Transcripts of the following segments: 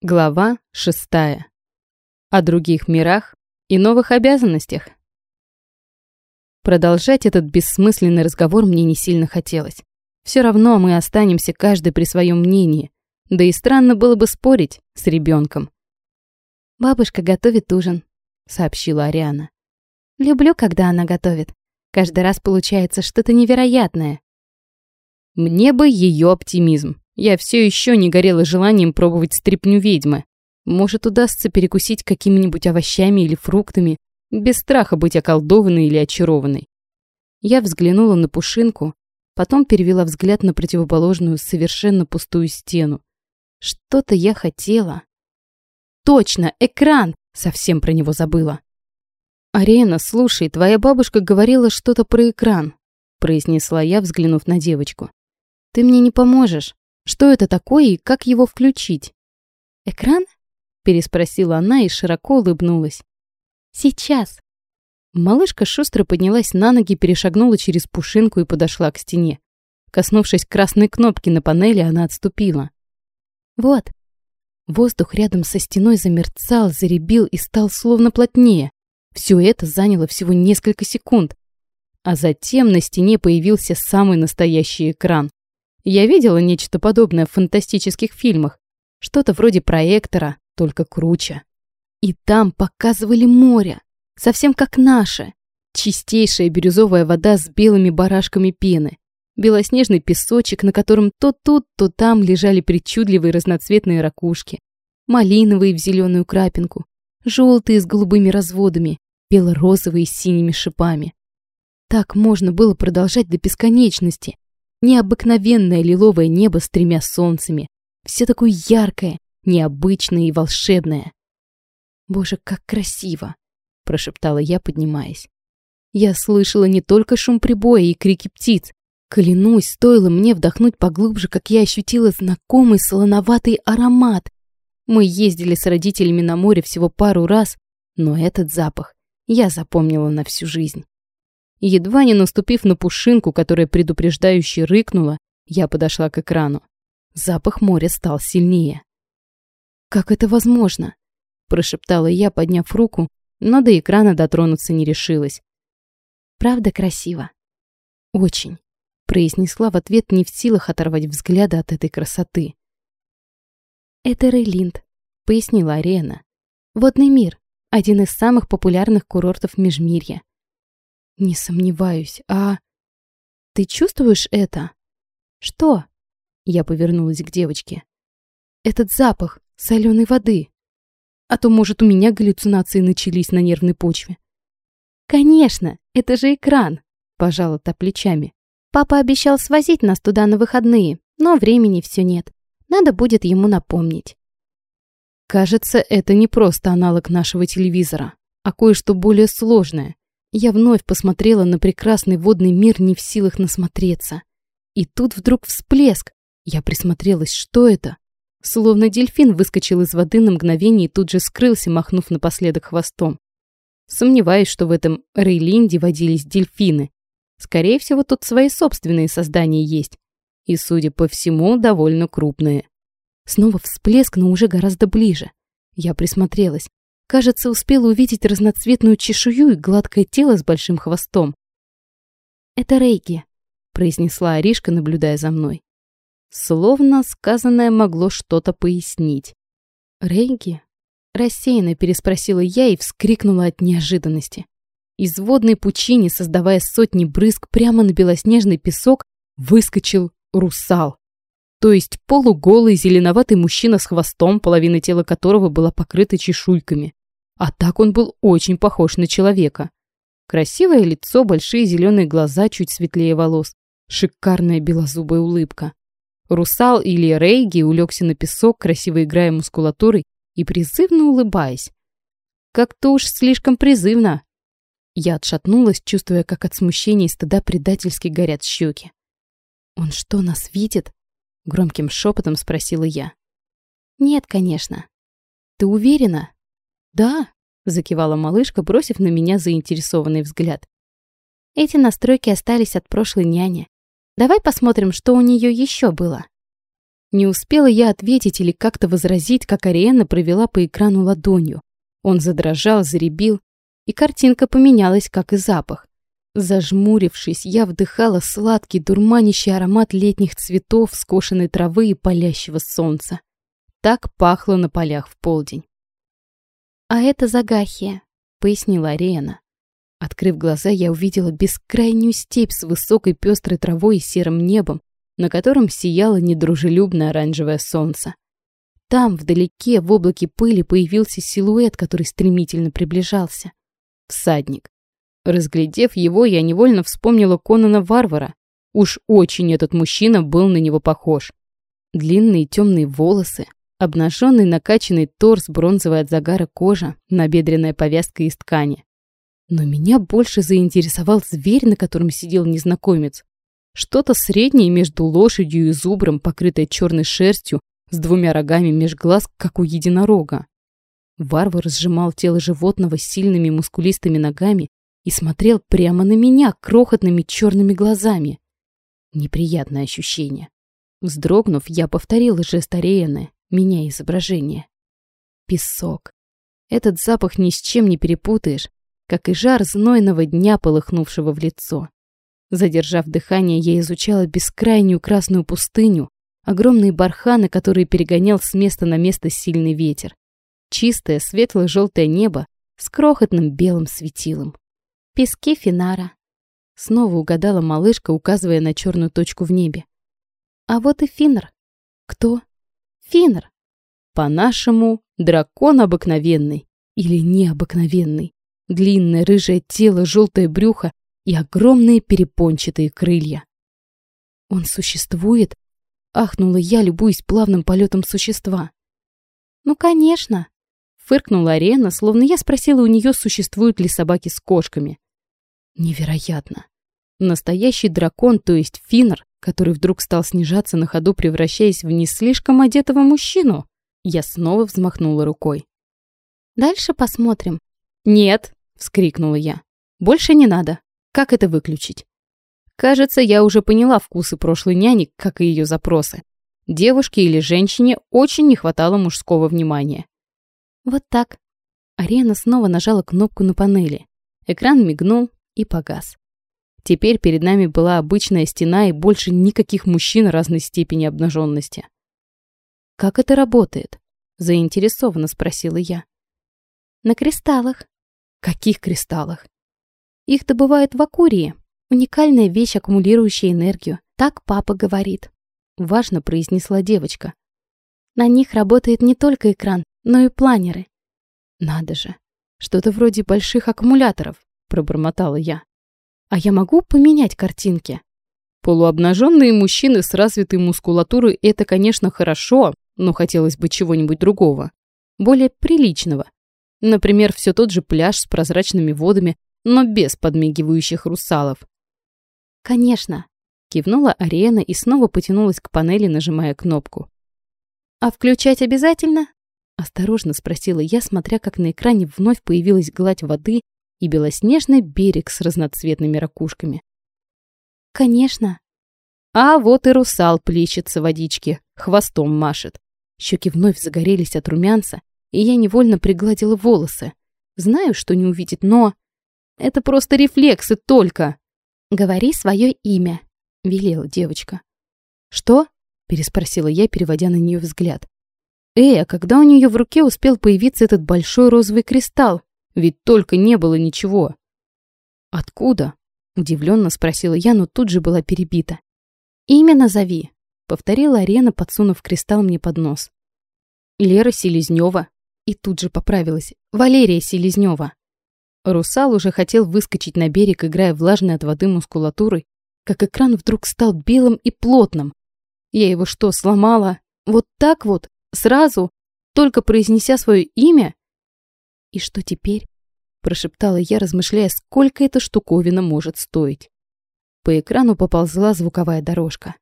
Глава шестая. О других мирах и новых обязанностях. Продолжать этот бессмысленный разговор мне не сильно хотелось. Все равно мы останемся каждый при своем мнении. Да и странно было бы спорить с ребенком. «Бабушка готовит ужин», — сообщила Ариана. «Люблю, когда она готовит. Каждый раз получается что-то невероятное». Мне бы ее оптимизм. Я все еще не горела желанием пробовать стряпню ведьмы. Может, удастся перекусить какими-нибудь овощами или фруктами, без страха быть околдованной или очарованной. Я взглянула на пушинку, потом перевела взгляд на противоположную, совершенно пустую стену. Что-то я хотела. Точно, экран! Совсем про него забыла. «Арена, слушай, твоя бабушка говорила что-то про экран», произнесла я, взглянув на девочку. «Ты мне не поможешь. Что это такое и как его включить? «Экран?» – переспросила она и широко улыбнулась. «Сейчас». Малышка шустро поднялась на ноги, перешагнула через пушинку и подошла к стене. Коснувшись красной кнопки на панели, она отступила. «Вот». Воздух рядом со стеной замерцал, заребил и стал словно плотнее. Все это заняло всего несколько секунд. А затем на стене появился самый настоящий экран. Я видела нечто подобное в фантастических фильмах. Что-то вроде проектора, только круче. И там показывали море, совсем как наше. Чистейшая бирюзовая вода с белыми барашками пены. Белоснежный песочек, на котором то тут, то там лежали причудливые разноцветные ракушки. Малиновые в зеленую крапинку, желтые с голубыми разводами, бело-розовые с синими шипами. Так можно было продолжать до бесконечности. Необыкновенное лиловое небо с тремя солнцами. Все такое яркое, необычное и волшебное. «Боже, как красиво!» – прошептала я, поднимаясь. Я слышала не только шум прибоя и крики птиц. Клянусь, стоило мне вдохнуть поглубже, как я ощутила знакомый солоноватый аромат. Мы ездили с родителями на море всего пару раз, но этот запах я запомнила на всю жизнь. Едва не наступив на пушинку, которая предупреждающе рыкнула, я подошла к экрану. Запах моря стал сильнее. «Как это возможно?» – прошептала я, подняв руку, но до экрана дотронуться не решилась. «Правда красиво?» «Очень», – произнесла в ответ не в силах оторвать взгляда от этой красоты. «Это Рейлинд», – пояснила Арена. «Водный мир, один из самых популярных курортов Межмирья. Не сомневаюсь. А ты чувствуешь это? Что? Я повернулась к девочке. Этот запах соленой воды. А то, может, у меня галлюцинации начались на нервной почве. Конечно, это же экран, пожала та плечами. Папа обещал свозить нас туда на выходные, но времени все нет. Надо будет ему напомнить. Кажется, это не просто аналог нашего телевизора, а кое-что более сложное. Я вновь посмотрела на прекрасный водный мир, не в силах насмотреться. И тут вдруг всплеск. Я присмотрелась, что это? Словно дельфин выскочил из воды на мгновение и тут же скрылся, махнув напоследок хвостом. Сомневаюсь, что в этом Рейлинде водились дельфины. Скорее всего, тут свои собственные создания есть. И, судя по всему, довольно крупные. Снова всплеск, но уже гораздо ближе. Я присмотрелась. Кажется, успела увидеть разноцветную чешую и гладкое тело с большим хвостом. «Это Рейки», — произнесла Аришка, наблюдая за мной. Словно сказанное могло что-то пояснить. «Рейки?» — рассеянно переспросила я и вскрикнула от неожиданности. Из водной пучини, создавая сотни брызг прямо на белоснежный песок, выскочил русал. То есть полуголый зеленоватый мужчина с хвостом, половина тела которого была покрыта чешуйками. А так он был очень похож на человека. Красивое лицо, большие зеленые глаза, чуть светлее волос. Шикарная белозубая улыбка. Русал или Рейги улегся на песок, красиво играя мускулатурой и призывно улыбаясь. Как-то уж слишком призывно. Я отшатнулась, чувствуя, как от смущения и стыда предательски горят щеки. «Он что, нас видит?» Громким шепотом спросила я. «Нет, конечно». «Ты уверена?» «Да», — закивала малышка, бросив на меня заинтересованный взгляд. «Эти настройки остались от прошлой няни. Давай посмотрим, что у нее еще было». Не успела я ответить или как-то возразить, как Ариэна провела по экрану ладонью. Он задрожал, заребил, и картинка поменялась, как и запах. Зажмурившись, я вдыхала сладкий, дурманящий аромат летних цветов, скошенной травы и палящего солнца. Так пахло на полях в полдень. «А это Загахия», — пояснила Ариэна. Открыв глаза, я увидела бескрайнюю степь с высокой пестрой травой и серым небом, на котором сияло недружелюбное оранжевое солнце. Там, вдалеке, в облаке пыли, появился силуэт, который стремительно приближался. Всадник. Разглядев его, я невольно вспомнила Конана Варвара. Уж очень этот мужчина был на него похож. Длинные темные волосы, обнаженный накачанный торс, бронзовая от загара кожа, набедренная повязка из ткани. Но меня больше заинтересовал зверь, на котором сидел незнакомец. Что-то среднее между лошадью и зубром, покрытое черной шерстью, с двумя рогами меж глаз, как у единорога. Варвар сжимал тело животного сильными мускулистыми ногами и смотрел прямо на меня крохотными черными глазами. Неприятное ощущение. Вздрогнув, я повторила жест Ариэны, меняя изображение. Песок. Этот запах ни с чем не перепутаешь, как и жар знойного дня, полыхнувшего в лицо. Задержав дыхание, я изучала бескрайнюю красную пустыню, огромные барханы, которые перегонял с места на место сильный ветер. Чистое светло-желтое небо с крохотным белым светилом. Пески Финара. Снова угадала малышка, указывая на черную точку в небе. А вот и Финнер. Кто? Финнер. По-нашему, дракон обыкновенный или необыкновенный. Длинное рыжее тело, желтое брюхо и огромные перепончатые крылья. «Он существует?» — ахнула я, любуясь плавным полетом существа. «Ну, конечно!» — фыркнула Арена, словно я спросила у нее, существуют ли собаки с кошками. Невероятно! Настоящий дракон, то есть Финнер, который вдруг стал снижаться на ходу, превращаясь в не слишком одетого мужчину. Я снова взмахнула рукой. «Дальше посмотрим». «Нет!» — вскрикнула я. «Больше не надо. Как это выключить? Кажется, я уже поняла вкусы прошлой няни, как и ее запросы. Девушке или женщине очень не хватало мужского внимания. Вот так. Арена снова нажала кнопку на панели. Экран мигнул и погас. Теперь перед нами была обычная стена и больше никаких мужчин разной степени обнаженности. «Как это работает?» – заинтересованно спросила я. «На кристаллах». «Каких кристаллах?» Их добывают в Акурии. Уникальная вещь, аккумулирующая энергию. Так папа говорит. Важно произнесла девочка. На них работает не только экран, но и планеры. Надо же. Что-то вроде больших аккумуляторов, пробормотала я. А я могу поменять картинки? Полуобнаженные мужчины с развитой мускулатурой – это, конечно, хорошо, но хотелось бы чего-нибудь другого. Более приличного. Например, все тот же пляж с прозрачными водами, но без подмигивающих русалов. «Конечно», — кивнула Ариэна и снова потянулась к панели, нажимая кнопку. «А включать обязательно?» — осторожно спросила я, смотря как на экране вновь появилась гладь воды и белоснежный берег с разноцветными ракушками. «Конечно». А вот и русал плещется в водичке, хвостом машет. Щеки вновь загорелись от румянца, и я невольно пригладила волосы. Знаю, что не увидит, но... Это просто рефлексы только. Говори свое имя, велела девочка. Что? переспросила я, переводя на нее взгляд. Эй, а когда у нее в руке успел появиться этот большой розовый кристалл? Ведь только не было ничего. Откуда? удивленно спросила я, но тут же была перебита. Имя назови, повторила Арена, подсунув кристалл мне под нос. Лера Селезнева. И тут же поправилась. Валерия Селезнева. Русал уже хотел выскочить на берег, играя влажной от воды мускулатурой, как экран вдруг стал белым и плотным. Я его что, сломала? Вот так вот? Сразу? Только произнеся свое имя? И что теперь? Прошептала я, размышляя, сколько эта штуковина может стоить. По экрану поползла звуковая дорожка.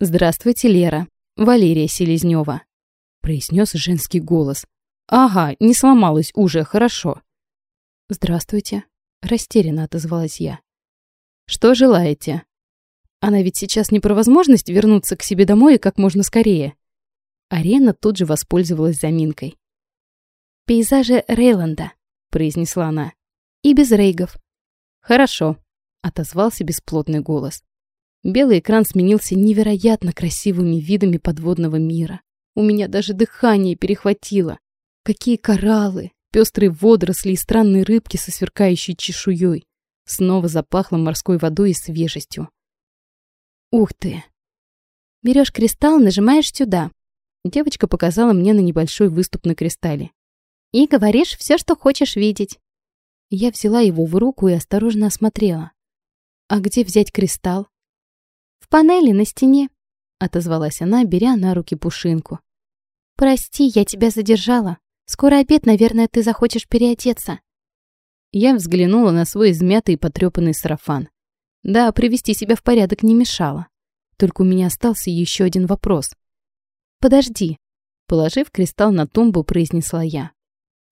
«Здравствуйте, Лера. Валерия Селезнева», — произнес женский голос. «Ага, не сломалась уже, хорошо». «Здравствуйте», — растерянно отозвалась я. «Что желаете?» Она ведь сейчас не про возможность вернуться к себе домой и как можно скорее. Арена тут же воспользовалась заминкой. «Пейзажи Рейланда», — произнесла она. «И без рейгов». «Хорошо», — отозвался бесплотный голос. Белый экран сменился невероятно красивыми видами подводного мира. У меня даже дыхание перехватило. Какие кораллы, пестрые водоросли и странные рыбки со сверкающей чешуей. Снова запахло морской водой и свежестью. Ух ты! Берешь кристалл, нажимаешь сюда. Девочка показала мне на небольшой выступ на кристалле. И говоришь все, что хочешь видеть. Я взяла его в руку и осторожно осмотрела. А где взять кристалл? В панели на стене, отозвалась она, беря на руки пушинку. Прости, я тебя задержала. Скоро обед, наверное, ты захочешь переодеться. Я взглянула на свой измятый и потрепанный сарафан. Да, привести себя в порядок не мешало. Только у меня остался еще один вопрос. «Подожди», — положив кристалл на тумбу, произнесла я.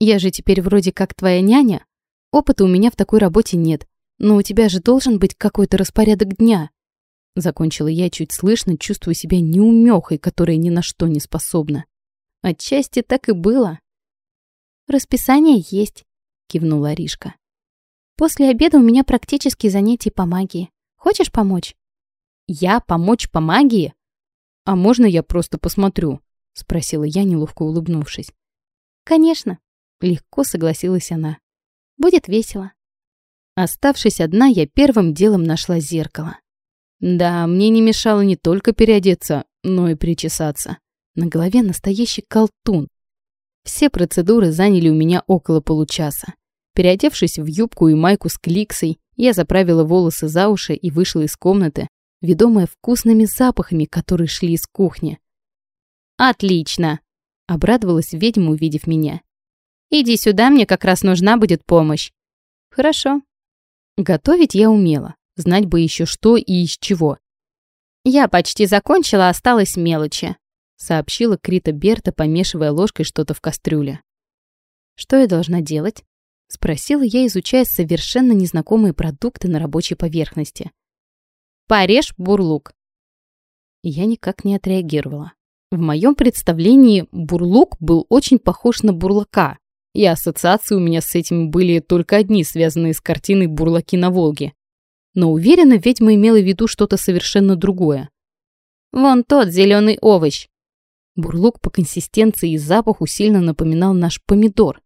«Я же теперь вроде как твоя няня. Опыта у меня в такой работе нет, но у тебя же должен быть какой-то распорядок дня. Закончила я чуть слышно, чувствуя себя неумехой, которая ни на что не способна. Отчасти так и было. «Расписание есть», — кивнула Аришка. «После обеда у меня практически занятия по магии. Хочешь помочь?» «Я помочь по магии? А можно я просто посмотрю?» — спросила я, неловко улыбнувшись. «Конечно», — легко согласилась она. «Будет весело». Оставшись одна, я первым делом нашла зеркало. Да, мне не мешало не только переодеться, но и причесаться. На голове настоящий колтун. Все процедуры заняли у меня около получаса. Переодевшись в юбку и майку с кликсой, я заправила волосы за уши и вышла из комнаты, ведомая вкусными запахами, которые шли из кухни. «Отлично!» — обрадовалась ведьма, увидев меня. «Иди сюда, мне как раз нужна будет помощь». «Хорошо». Готовить я умела. Знать бы еще что и из чего. «Я почти закончила, осталось мелочи», — сообщила Крита Берта, помешивая ложкой что-то в кастрюле. «Что я должна делать?» — спросила я, изучая совершенно незнакомые продукты на рабочей поверхности. «Порежь бурлук». Я никак не отреагировала. В моем представлении бурлук был очень похож на бурлака, и ассоциации у меня с этим были только одни, связанные с картиной «Бурлаки на Волге». Но уверена, ведьма имела в виду что-то совершенно другое. «Вон тот зеленый овощ!» Бурлук по консистенции и запаху сильно напоминал наш помидор.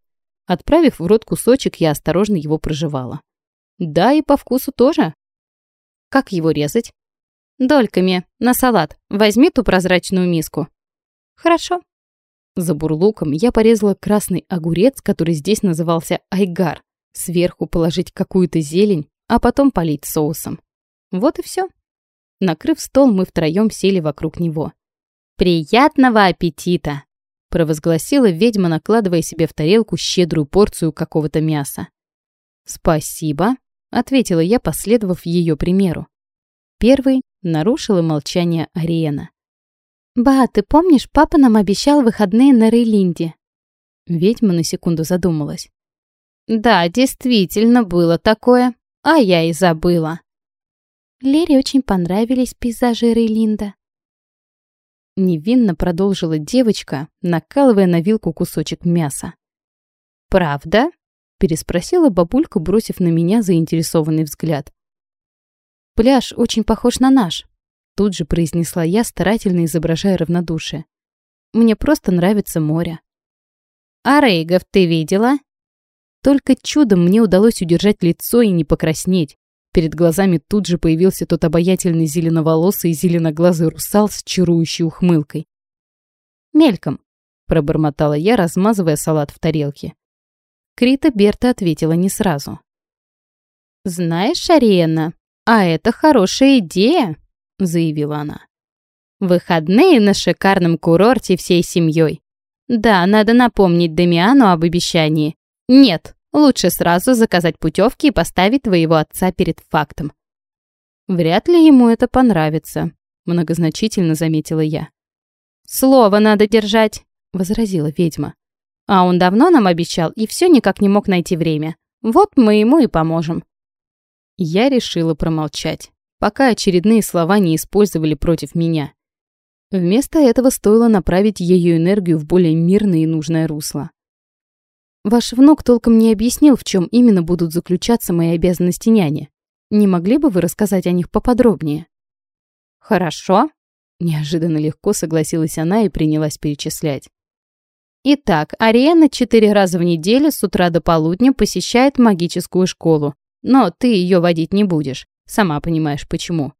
Отправив в рот кусочек, я осторожно его прожевала. Да, и по вкусу тоже. Как его резать? Дольками, на салат. Возьми ту прозрачную миску. Хорошо. За бурлуком я порезала красный огурец, который здесь назывался айгар. Сверху положить какую-то зелень, а потом полить соусом. Вот и все. Накрыв стол, мы втроем сели вокруг него. «Приятного аппетита!» – провозгласила ведьма, накладывая себе в тарелку щедрую порцию какого-то мяса. «Спасибо», – ответила я, последовав ее примеру. Первый нарушила молчание Ариена. «Ба, ты помнишь, папа нам обещал выходные на Рейлинде?» Ведьма на секунду задумалась. «Да, действительно было такое», а я и забыла. Лере очень понравились пейзажи Рейлинда. Невинно продолжила девочка, накалывая на вилку кусочек мяса. «Правда?» – переспросила бабулька, бросив на меня заинтересованный взгляд. «Пляж очень похож на наш», – тут же произнесла я, старательно изображая равнодушие. «Мне просто нравится море». «А Рейгов ты видела?» Только чудом мне удалось удержать лицо и не покраснеть. Перед глазами тут же появился тот обаятельный зеленоволосый и зеленоглазый русал с чарующей ухмылкой. «Мельком», — пробормотала я, размазывая салат в тарелке. Крита Берта ответила не сразу. «Знаешь, Ариена, а это хорошая идея», — заявила она. «Выходные на шикарном курорте всей семьей. Да, надо напомнить Дамиану об обещании. Нет, Лучше сразу заказать путевки и поставить твоего отца перед фактом. Вряд ли ему это понравится, многозначительно заметила я. Слово надо держать, возразила ведьма. А он давно нам обещал и все никак не мог найти время. Вот мы ему и поможем. Я решила промолчать. Пока очередные слова не использовали против меня. Вместо этого стоило направить ее энергию в более мирное и нужное русло. Ваш внук толком не объяснил, в чем именно будут заключаться мои обязанности няни. Не могли бы вы рассказать о них поподробнее? Хорошо. Неожиданно легко согласилась она и принялась перечислять. Итак, Ариэна четыре раза в неделю с утра до полудня посещает магическую школу. Но ты ее водить не будешь. Сама понимаешь, почему.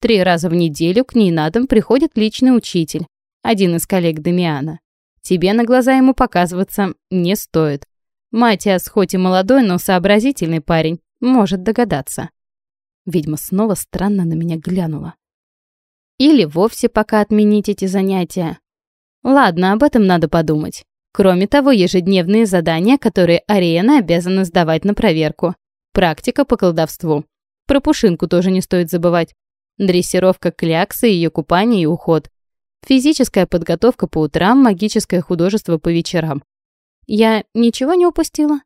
Три раза в неделю к ней на дом приходит личный учитель, один из коллег Дамиана. Тебе на глаза ему показываться не стоит. Матиас хоть и молодой, но сообразительный парень, может догадаться. Ведьма снова странно на меня глянула. Или вовсе пока отменить эти занятия. Ладно, об этом надо подумать. Кроме того, ежедневные задания, которые Ариена обязана сдавать на проверку. Практика по колдовству. Про Пушинку тоже не стоит забывать. Дрессировка кляксы, ее купание и уход. Физическая подготовка по утрам, магическое художество по вечерам. Я ничего не упустила?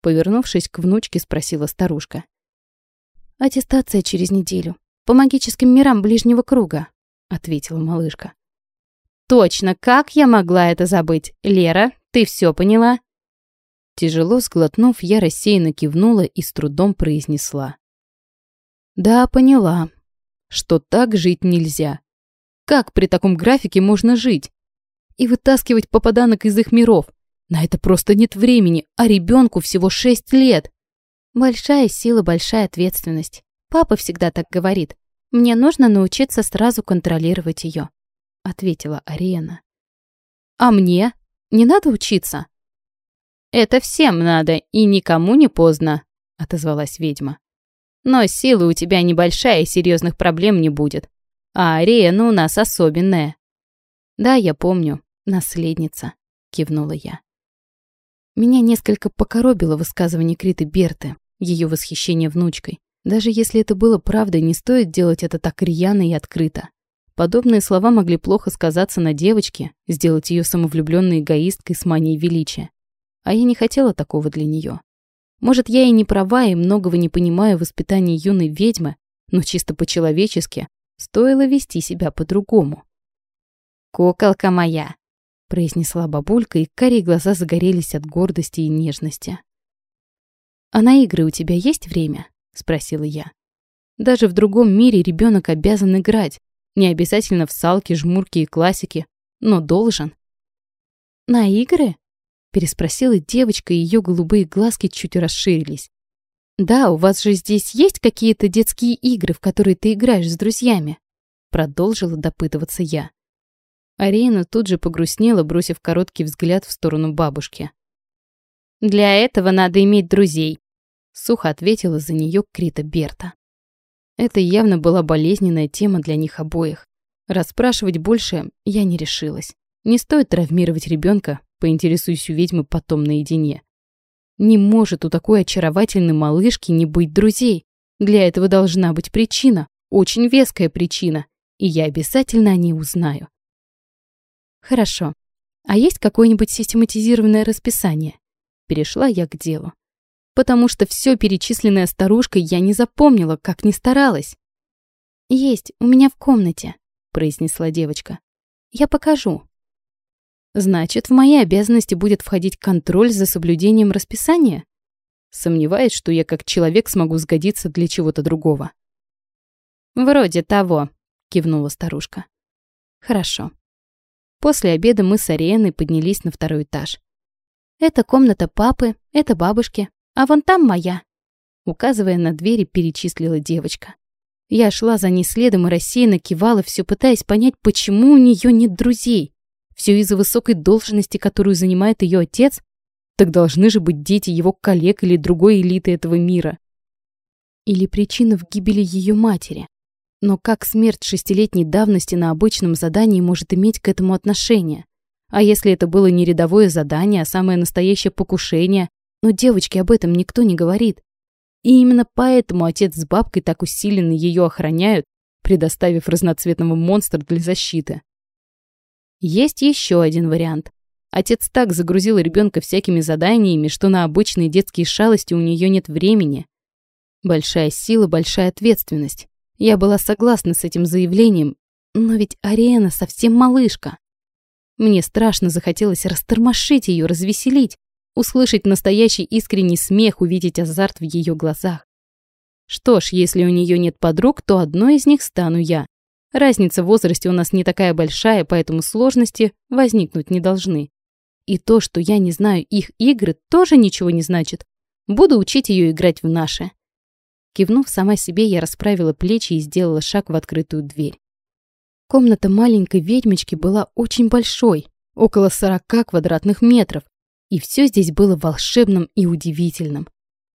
Повернувшись к внучке, спросила старушка. «Аттестация через неделю. По магическим мирам ближнего круга», — ответила малышка. «Точно, как я могла это забыть? Лера, ты все поняла?» Тяжело сглотнув, я рассеянно кивнула и с трудом произнесла. «Да, поняла что так жить нельзя. Как при таком графике можно жить? И вытаскивать попаданок из их миров? На это просто нет времени, а ребенку всего шесть лет. Большая сила, большая ответственность. Папа всегда так говорит. Мне нужно научиться сразу контролировать ее, ответила Ариена. А мне? Не надо учиться? Это всем надо, и никому не поздно, отозвалась ведьма. Но силы у тебя небольшая, и серьезных проблем не будет. А Ариэна у нас особенная». «Да, я помню. Наследница», — кивнула я. Меня несколько покоробило высказывание Криты Берты, ее восхищение внучкой. Даже если это было правдой, не стоит делать это так рьяно и открыто. Подобные слова могли плохо сказаться на девочке, сделать ее самовлюбленной эгоисткой с манией величия. А я не хотела такого для нее. Может, я и не права, и многого не понимаю в воспитании юной ведьмы, но чисто по-человечески стоило вести себя по-другому. «Куколка моя!» — произнесла бабулька, и карие глаза загорелись от гордости и нежности. «А на игры у тебя есть время?» — спросила я. «Даже в другом мире ребенок обязан играть, не обязательно в салки, жмурки и классики, но должен». «На игры?» Переспросила девочка, и ее голубые глазки чуть расширились. «Да, у вас же здесь есть какие-то детские игры, в которые ты играешь с друзьями?» Продолжила допытываться я. Арина тут же погрустнела, бросив короткий взгляд в сторону бабушки. «Для этого надо иметь друзей», — сухо ответила за нее Крита Берта. Это явно была болезненная тема для них обоих. Расспрашивать больше я не решилась. Не стоит травмировать ребенка, поинтересуюсь у ведьмы потом наедине. Не может у такой очаровательной малышки не быть друзей. Для этого должна быть причина, очень веская причина, и я обязательно о ней узнаю. Хорошо. А есть какое-нибудь систематизированное расписание? Перешла я к делу. Потому что все перечисленное старушкой я не запомнила, как ни старалась. «Есть, у меня в комнате», — произнесла девочка. «Я покажу». Значит, в мои обязанности будет входить контроль за соблюдением расписания? Сомневаюсь, что я как человек смогу сгодиться для чего-то другого. «Вроде того», — кивнула старушка. «Хорошо». После обеда мы с Ариэной поднялись на второй этаж. «Это комната папы, это бабушки, а вон там моя», указывая на двери, перечислила девочка. Я шла за ней следом и рассеянно кивала, все пытаясь понять, почему у нее нет друзей. Все из-за высокой должности, которую занимает ее отец? Так должны же быть дети его коллег или другой элиты этого мира. Или причина в гибели ее матери. Но как смерть шестилетней давности на обычном задании может иметь к этому отношение? А если это было не рядовое задание, а самое настоящее покушение? Но девочке об этом никто не говорит. И именно поэтому отец с бабкой так усиленно ее охраняют, предоставив разноцветного монстра для защиты. Есть еще один вариант. Отец так загрузил ребенка всякими заданиями, что на обычные детские шалости у нее нет времени. Большая сила, большая ответственность. Я была согласна с этим заявлением, но ведь Ариэна совсем малышка. Мне страшно захотелось растормошить ее, развеселить, услышать настоящий искренний смех, увидеть азарт в ее глазах. Что ж, если у нее нет подруг, то одной из них стану я. Разница в возрасте у нас не такая большая, поэтому сложности возникнуть не должны. И то, что я не знаю их игры, тоже ничего не значит. Буду учить ее играть в наши. Кивнув сама себе, я расправила плечи и сделала шаг в открытую дверь. Комната маленькой ведьмочки была очень большой, около 40 квадратных метров, и все здесь было волшебным и удивительным.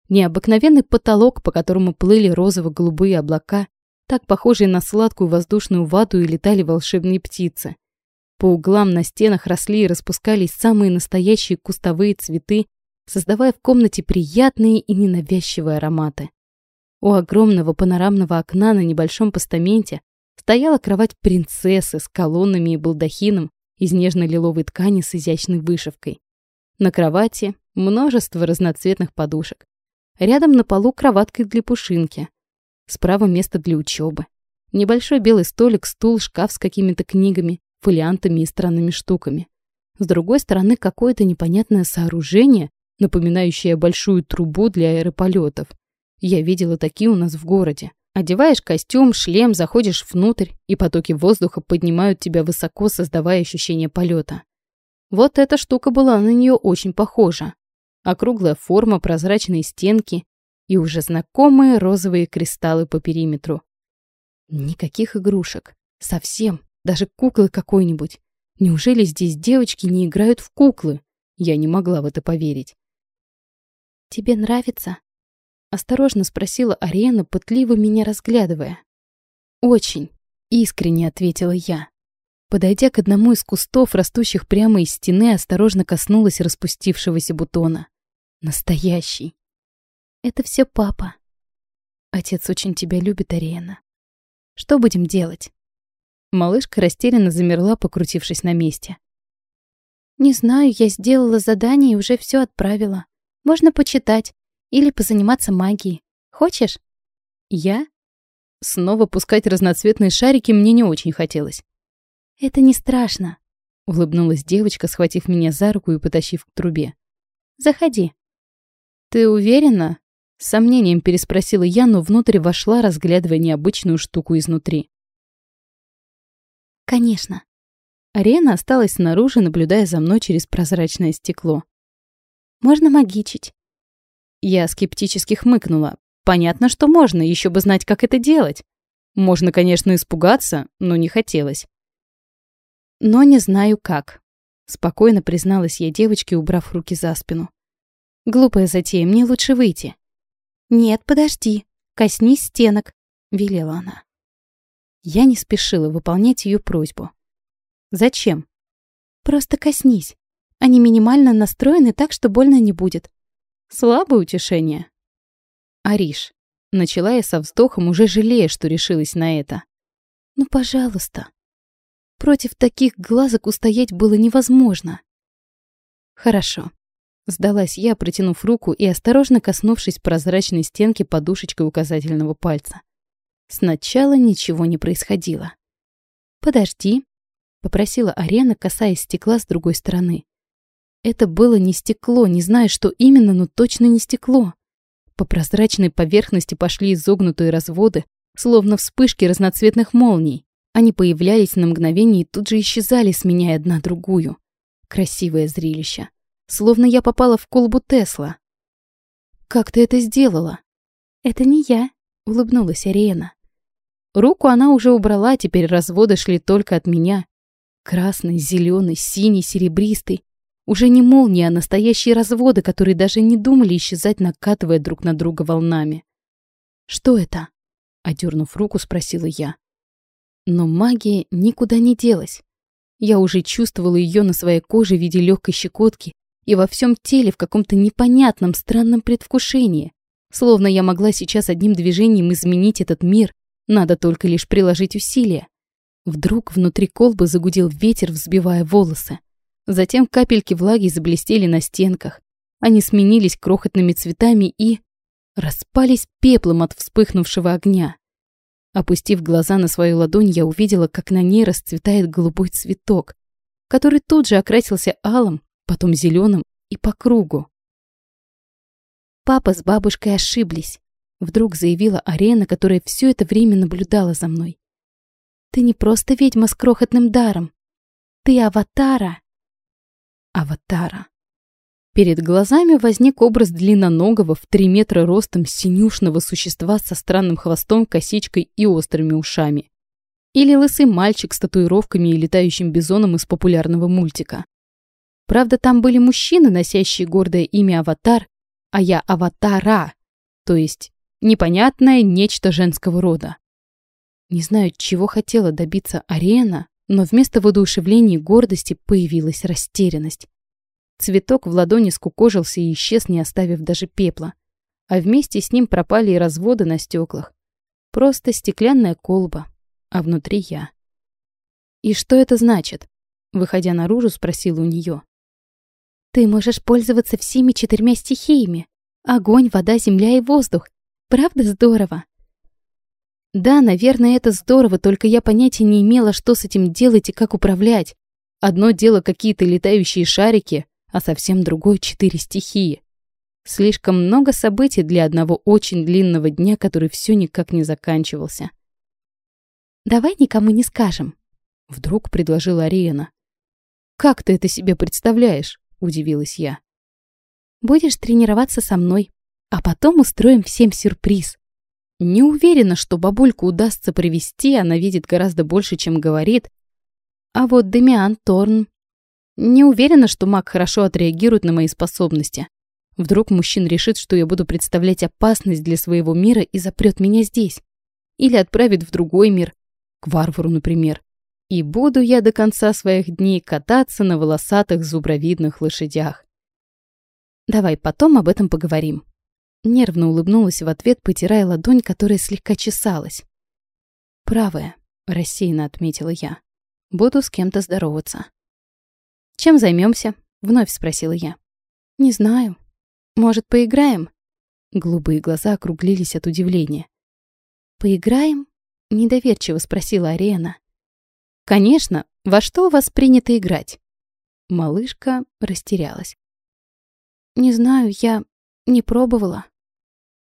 Необыкновенный потолок, по которому плыли розово-голубые облака, так похожие на сладкую воздушную вату и летали волшебные птицы. По углам на стенах росли и распускались самые настоящие кустовые цветы, создавая в комнате приятные и ненавязчивые ароматы. У огромного панорамного окна на небольшом постаменте стояла кровать принцессы с колоннами и балдахином из нежно-лиловой ткани с изящной вышивкой. На кровати множество разноцветных подушек. Рядом на полу кроватка для пушинки. Справа место для учебы. Небольшой белый столик, стул, шкаф с какими-то книгами, фолиантами и странными штуками. С другой стороны какое-то непонятное сооружение, напоминающее большую трубу для аэрополетов. Я видела такие у нас в городе. Одеваешь костюм, шлем, заходишь внутрь, и потоки воздуха поднимают тебя высоко, создавая ощущение полета. Вот эта штука была на нее очень похожа. Округлая форма, прозрачные стенки и уже знакомые розовые кристаллы по периметру. Никаких игрушек. Совсем. Даже куклы какой-нибудь. Неужели здесь девочки не играют в куклы? Я не могла в это поверить. «Тебе нравится?» Осторожно спросила Арена, пытливо меня разглядывая. «Очень», — искренне ответила я. Подойдя к одному из кустов, растущих прямо из стены, осторожно коснулась распустившегося бутона. Настоящий. «Это все папа. Отец очень тебя любит, Ариена. Что будем делать?» Малышка растерянно замерла, покрутившись на месте. «Не знаю, я сделала задание и уже все отправила. Можно почитать. Или позаниматься магией. Хочешь? Я? Снова пускать разноцветные шарики мне не очень хотелось. Это не страшно. Улыбнулась девочка, схватив меня за руку и потащив к трубе. Заходи. Ты уверена? С сомнением переспросила я, но внутрь вошла, разглядывая необычную штуку изнутри. Конечно. Арена осталась снаружи, наблюдая за мной через прозрачное стекло. Можно магичить. Я скептически хмыкнула. Понятно, что можно, еще бы знать, как это делать. Можно, конечно, испугаться, но не хотелось. Но не знаю как. Спокойно призналась я девочке, убрав руки за спину. Глупая затея, мне лучше выйти. Нет, подожди. Коснись стенок, велела она. Я не спешила выполнять ее просьбу. Зачем? Просто коснись. Они минимально настроены так, что больно не будет. Слабое утешение. Ариш. Начала я со вздохом, уже жалея, что решилась на это. Ну, пожалуйста. Против таких глазок устоять было невозможно. Хорошо. Сдалась я, протянув руку и осторожно коснувшись прозрачной стенки подушечкой указательного пальца. Сначала ничего не происходило. «Подожди», — попросила Арена, касаясь стекла с другой стороны. Это было не стекло, не знаю, что именно, но точно не стекло. По прозрачной поверхности пошли изогнутые разводы, словно вспышки разноцветных молний. Они появлялись на мгновение и тут же исчезали, сменяя одна другую. Красивое зрелище. Словно я попала в колбу Тесла. «Как ты это сделала?» «Это не я», — улыбнулась Ариена. Руку она уже убрала, теперь разводы шли только от меня. Красный, зеленый, синий, серебристый. Уже не молнии, а настоящие разводы, которые даже не думали исчезать, накатывая друг на друга волнами. «Что это?» — одернув руку, спросила я. Но магия никуда не делась. Я уже чувствовала ее на своей коже в виде легкой щекотки и во всем теле в каком-то непонятном, странном предвкушении. Словно я могла сейчас одним движением изменить этот мир, надо только лишь приложить усилия. Вдруг внутри колбы загудел ветер, взбивая волосы. Затем капельки влаги заблестели на стенках. Они сменились крохотными цветами и... распались пеплом от вспыхнувшего огня. Опустив глаза на свою ладонь, я увидела, как на ней расцветает голубой цветок, который тут же окрасился алым, потом зеленым и по кругу. Папа с бабушкой ошиблись. Вдруг заявила Арена, которая все это время наблюдала за мной. Ты не просто ведьма с крохотным даром. Ты аватара. Аватара. Перед глазами возник образ длинноногого в три метра ростом синюшного существа со странным хвостом, косичкой и острыми ушами. Или лысый мальчик с татуировками и летающим бизоном из популярного мультика. Правда, там были мужчины, носящие гордое имя Аватар, а я Аватара, то есть непонятное нечто женского рода. Не знаю, чего хотела добиться Арена, но вместо воодушевления и гордости появилась растерянность. Цветок в ладони скукожился и исчез, не оставив даже пепла. А вместе с ним пропали и разводы на стеклах. Просто стеклянная колба, а внутри я. «И что это значит?» Выходя наружу, спросила у нее. «Ты можешь пользоваться всеми четырьмя стихиями. Огонь, вода, земля и воздух. Правда здорово?» Да, наверное, это здорово, только я понятия не имела, что с этим делать и как управлять. Одно дело какие-то летающие шарики, а совсем другое — четыре стихии. Слишком много событий для одного очень длинного дня, который все никак не заканчивался. «Давай никому не скажем», — вдруг предложила Ариена. «Как ты это себе представляешь?» — удивилась я. «Будешь тренироваться со мной, а потом устроим всем сюрприз». Не уверена, что бабульку удастся привести, она видит гораздо больше, чем говорит. А вот Демиан Торн не уверена, что маг хорошо отреагирует на мои способности. Вдруг мужчина решит, что я буду представлять опасность для своего мира и запрет меня здесь. Или отправит в другой мир, к варвару, например. И буду я до конца своих дней кататься на волосатых зубровидных лошадях. Давай потом об этом поговорим. Нервно улыбнулась в ответ, потирая ладонь, которая слегка чесалась. «Правая», — рассеянно отметила я. «Буду с кем-то здороваться». «Чем займемся? вновь спросила я. «Не знаю. Может, поиграем?» Голубые глаза округлились от удивления. «Поиграем?» — недоверчиво спросила Ариэна. «Конечно. Во что у вас принято играть?» Малышка растерялась. «Не знаю, я не пробовала».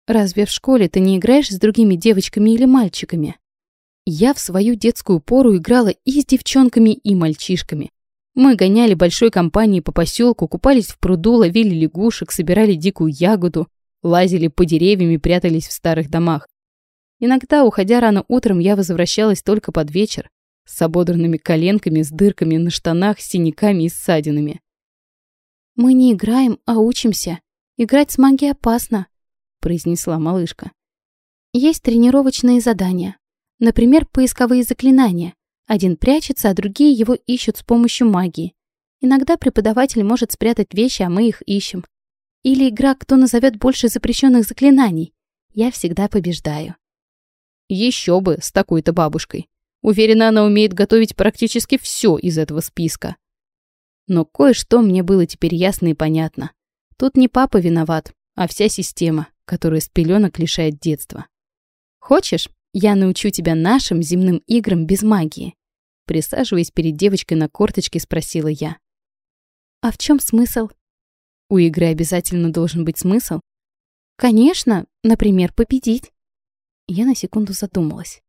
«Разве в школе ты не играешь с другими девочками или мальчиками?» Я в свою детскую пору играла и с девчонками, и мальчишками. Мы гоняли большой компанией по поселку, купались в пруду, ловили лягушек, собирали дикую ягоду, лазили по деревьям и прятались в старых домах. Иногда, уходя рано утром, я возвращалась только под вечер, с ободранными коленками, с дырками на штанах, с синяками и ссадинами. «Мы не играем, а учимся. Играть с магией опасно», — произнесла малышка. «Есть тренировочные задания. Например, поисковые заклинания. Один прячется, а другие его ищут с помощью магии. Иногда преподаватель может спрятать вещи, а мы их ищем. Или игра «Кто назовет больше запрещенных заклинаний?» Я всегда побеждаю. Еще бы, с такой-то бабушкой. Уверена, она умеет готовить практически все из этого списка. Но кое-что мне было теперь ясно и понятно. Тут не папа виноват, а вся система, которая с пеленок лишает детства. Хочешь, я научу тебя нашим земным играм без магии? Присаживаясь перед девочкой на корточке, спросила я. «А в чем смысл?» «У игры обязательно должен быть смысл?» «Конечно, например, победить». Я на секунду задумалась.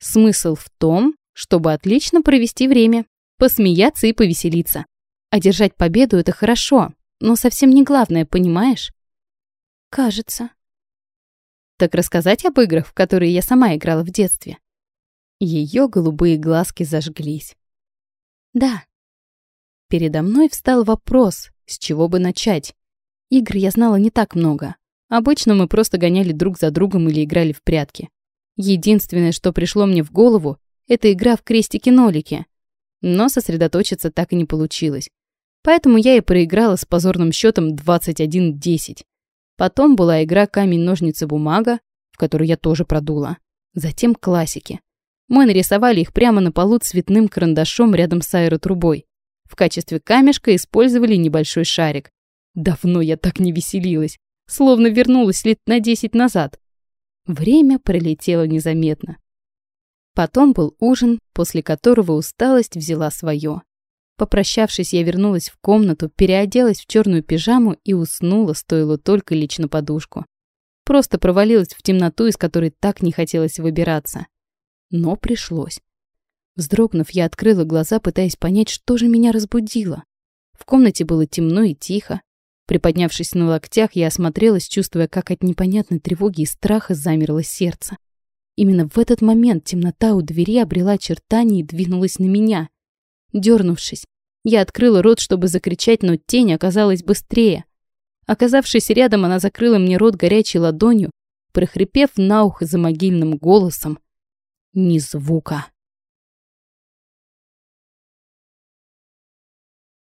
«Смысл в том, чтобы отлично провести время, посмеяться и повеселиться. Одержать победу — это хорошо, но совсем не главное, понимаешь?» «Кажется». «Так рассказать об играх, в которые я сама играла в детстве?» Ее голубые глазки зажглись. «Да». Передо мной встал вопрос, с чего бы начать. Игр я знала не так много. Обычно мы просто гоняли друг за другом или играли в прятки. Единственное, что пришло мне в голову, это игра в крестики-нолики. Но сосредоточиться так и не получилось. Поэтому я и проиграла с позорным счетом 21-10. Потом была игра камень-ножницы-бумага, в которую я тоже продула. Затем классики. Мы нарисовали их прямо на полу цветным карандашом рядом с аэротрубой. В качестве камешка использовали небольшой шарик. Давно я так не веселилась, словно вернулась лет на десять назад. Время пролетело незаметно. Потом был ужин, после которого усталость взяла свое. Попрощавшись, я вернулась в комнату, переоделась в черную пижаму и уснула, стоило только лечь подушку. Просто провалилась в темноту, из которой так не хотелось выбираться. Но пришлось. Вздрогнув, я открыла глаза, пытаясь понять, что же меня разбудило. В комнате было темно и тихо. Приподнявшись на локтях, я осмотрелась, чувствуя, как от непонятной тревоги и страха замерло сердце. Именно в этот момент темнота у двери обрела очертания и двинулась на меня. Дернувшись, я открыла рот, чтобы закричать, но тень оказалась быстрее. Оказавшись рядом, она закрыла мне рот горячей ладонью, прохрипев на ухо за могильным голосом. Ни звука.